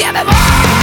give me more.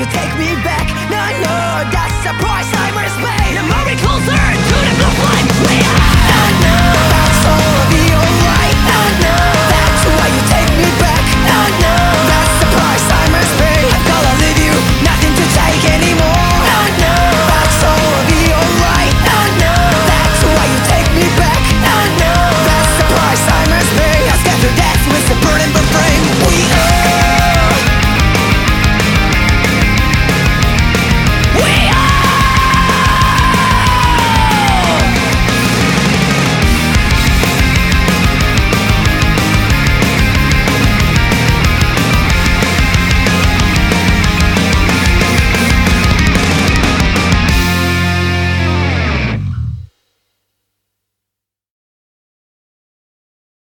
You take me back. No, no, that's the price I must pay The more we closer to the blue flame we are